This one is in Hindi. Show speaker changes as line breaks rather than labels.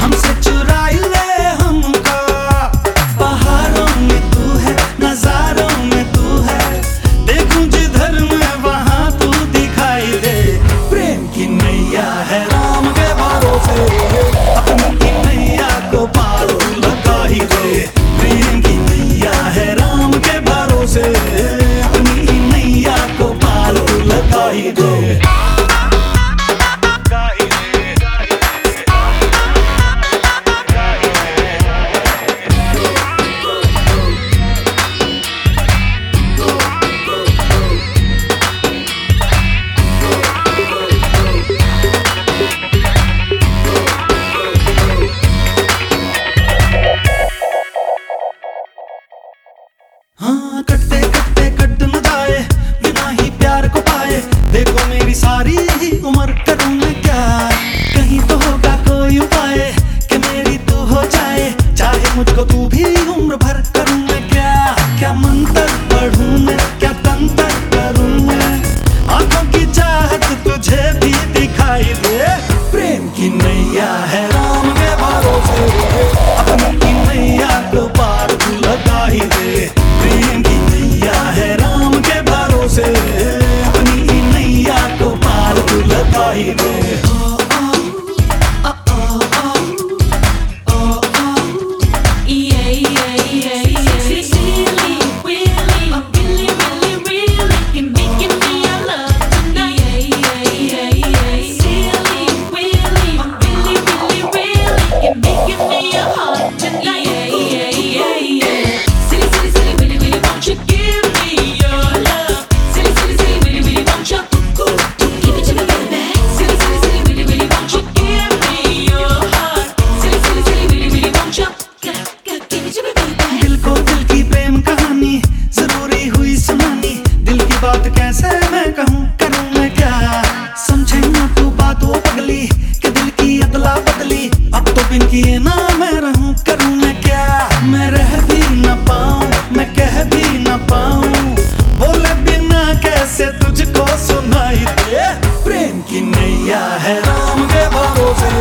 हमसे चुराई ले हमको। वो मेरी सारी ही उम्र करूँ मैं क्या? कहीं तो होगा कोई उपाय कि मेरी तू हो जाए। चाहे मुझको तू भी उम्र भर करूँ मैं क्या? क्या मंत्र पढ़ू मैं? क्या तंत्र करूँ मैं? आँखों की चाहत तुझे भी दिखाई दे। प्रेम की नैया है, राम के भरोसे। अपनी की नैया दो पार तू दे। तू कैसे मैं कहूँ, करूँ मैं क्या? समझे ना तू बातों पगली, कि दिल की अदला बदली। अब तो बिन किए ना मैं रहूँ, करूँ मैं क्या? मैं रह भी न पाऊँ, मैं कह भी न पाऊँ। बोले बिना कैसे तुझको सुनाई दे? प्रेम की नैया है, राम के भरोसे।